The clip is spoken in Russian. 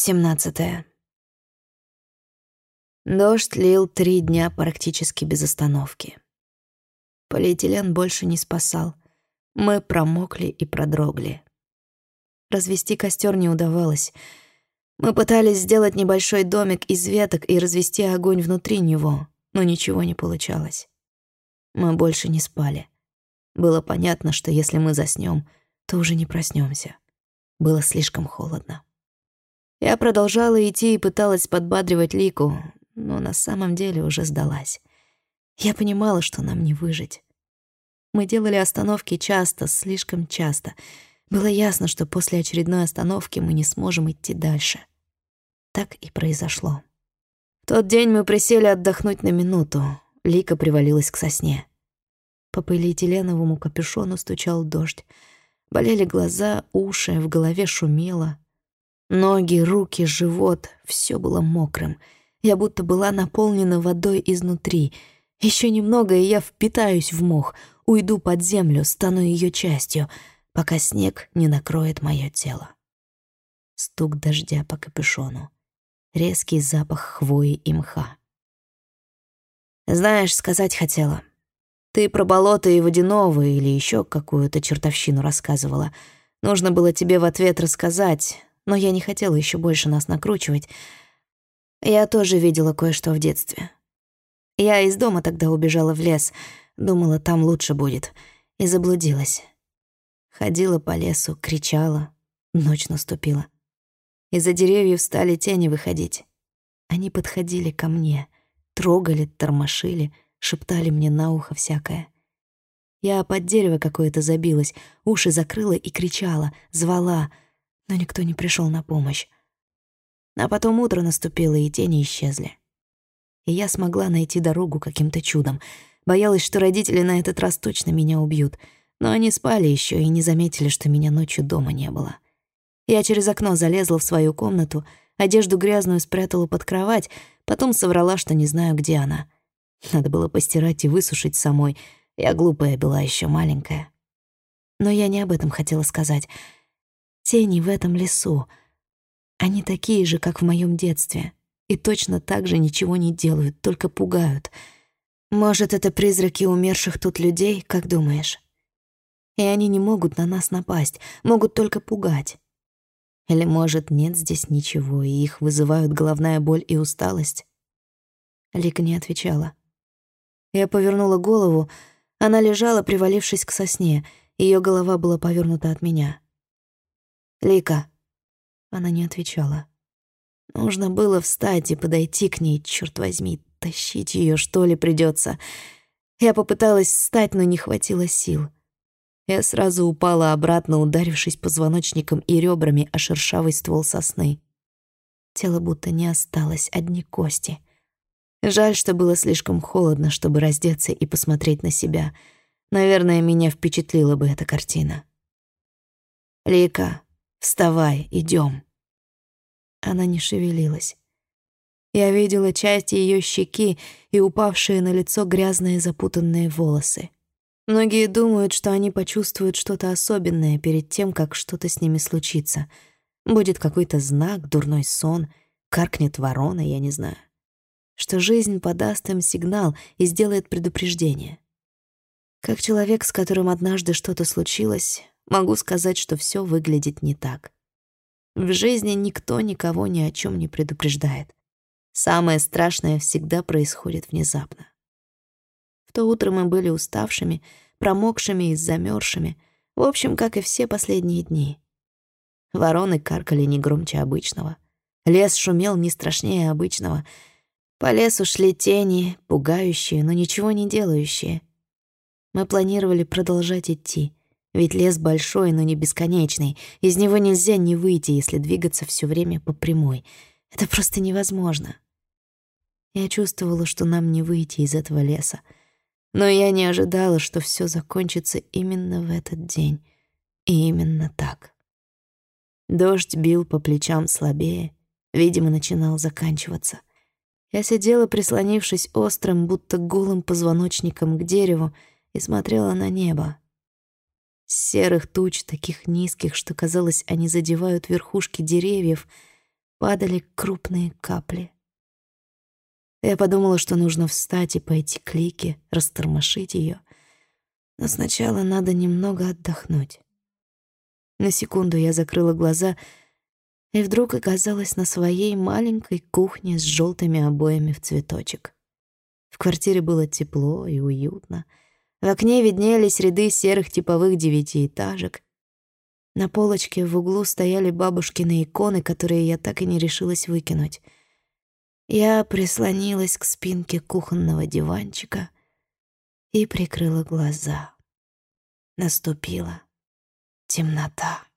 17. Дождь лил три дня практически без остановки. Полиэтилен больше не спасал. Мы промокли и продрогли. Развести костер не удавалось. Мы пытались сделать небольшой домик из веток и развести огонь внутри него, но ничего не получалось. Мы больше не спали. Было понятно, что если мы заснем, то уже не проснемся. Было слишком холодно. Я продолжала идти и пыталась подбадривать Лику, но на самом деле уже сдалась. Я понимала, что нам не выжить. Мы делали остановки часто, слишком часто. Было ясно, что после очередной остановки мы не сможем идти дальше. Так и произошло. В тот день мы присели отдохнуть на минуту. Лика привалилась к сосне. По полиэтиленовому капюшону стучал дождь. Болели глаза, уши, в голове шумело. Ноги, руки, живот — все было мокрым. Я будто была наполнена водой изнутри. Еще немного, и я впитаюсь в мох, уйду под землю, стану ее частью, пока снег не накроет мое тело. Стук дождя по капюшону. Резкий запах хвои и мха. Знаешь, сказать хотела. Ты про болото и водяного или еще какую-то чертовщину рассказывала. Нужно было тебе в ответ рассказать, но я не хотела еще больше нас накручивать. Я тоже видела кое-что в детстве. Я из дома тогда убежала в лес, думала, там лучше будет, и заблудилась. Ходила по лесу, кричала, ночь наступила. Из-за деревьев стали тени выходить. Они подходили ко мне, трогали, тормошили, шептали мне на ухо всякое. Я под дерево какое-то забилась, уши закрыла и кричала, звала — но никто не пришел на помощь. А потом утро наступило, и тени исчезли. И я смогла найти дорогу каким-то чудом. Боялась, что родители на этот раз точно меня убьют, но они спали еще и не заметили, что меня ночью дома не было. Я через окно залезла в свою комнату, одежду грязную спрятала под кровать, потом соврала, что не знаю, где она. Надо было постирать и высушить самой. Я глупая была еще маленькая. Но я не об этом хотела сказать — Тени в этом лесу. Они такие же, как в моем детстве. И точно так же ничего не делают, только пугают. Может, это призраки умерших тут людей, как думаешь? И они не могут на нас напасть, могут только пугать. Или, может, нет здесь ничего, и их вызывают головная боль и усталость? Лика не отвечала. Я повернула голову. Она лежала, привалившись к сосне. Ее голова была повернута от меня. «Лика». Она не отвечала. Нужно было встать и подойти к ней, черт возьми, тащить ее что ли придется. Я попыталась встать, но не хватило сил. Я сразу упала обратно, ударившись позвоночником и ребрами о шершавый ствол сосны. Тело будто не осталось, одни кости. Жаль, что было слишком холодно, чтобы раздеться и посмотреть на себя. Наверное, меня впечатлила бы эта картина. «Лика», Вставай, идем. Она не шевелилась. Я видела часть ее щеки и упавшие на лицо грязные запутанные волосы. Многие думают, что они почувствуют что-то особенное перед тем, как что-то с ними случится. Будет какой-то знак, дурной сон, каркнет ворона, я не знаю. Что жизнь подаст им сигнал и сделает предупреждение. Как человек, с которым однажды что-то случилось, могу сказать, что все выглядит не так. В жизни никто никого ни о чем не предупреждает. Самое страшное всегда происходит внезапно. В то утро мы были уставшими, промокшими и замерзшими, в общем, как и все последние дни. Вороны каркали не громче обычного. Лес шумел не страшнее обычного. По лесу шли тени, пугающие, но ничего не делающие. Мы планировали продолжать идти — ведь лес большой, но не бесконечный. Из него нельзя не выйти, если двигаться все время по прямой. Это просто невозможно. Я чувствовала, что нам не выйти из этого леса. Но я не ожидала, что все закончится именно в этот день. И именно так. Дождь бил по плечам слабее, видимо, начинал заканчиваться. Я сидела, прислонившись острым, будто голым позвоночником к дереву, и смотрела на небо, серых туч, таких низких, что, казалось, они задевают верхушки деревьев, падали крупные капли. Я подумала, что нужно встать и пойти к Лике, растормошить ее. Но сначала надо немного отдохнуть. На секунду я закрыла глаза и вдруг оказалась на своей маленькой кухне с желтыми обоями в цветочек. В квартире было тепло и уютно. В окне виднелись ряды серых типовых девятиэтажек. На полочке в углу стояли бабушкины иконы, которые я так и не решилась выкинуть — я прислонилась к спинке кухонного диванчика и прикрыла глаза. Наступила темнота.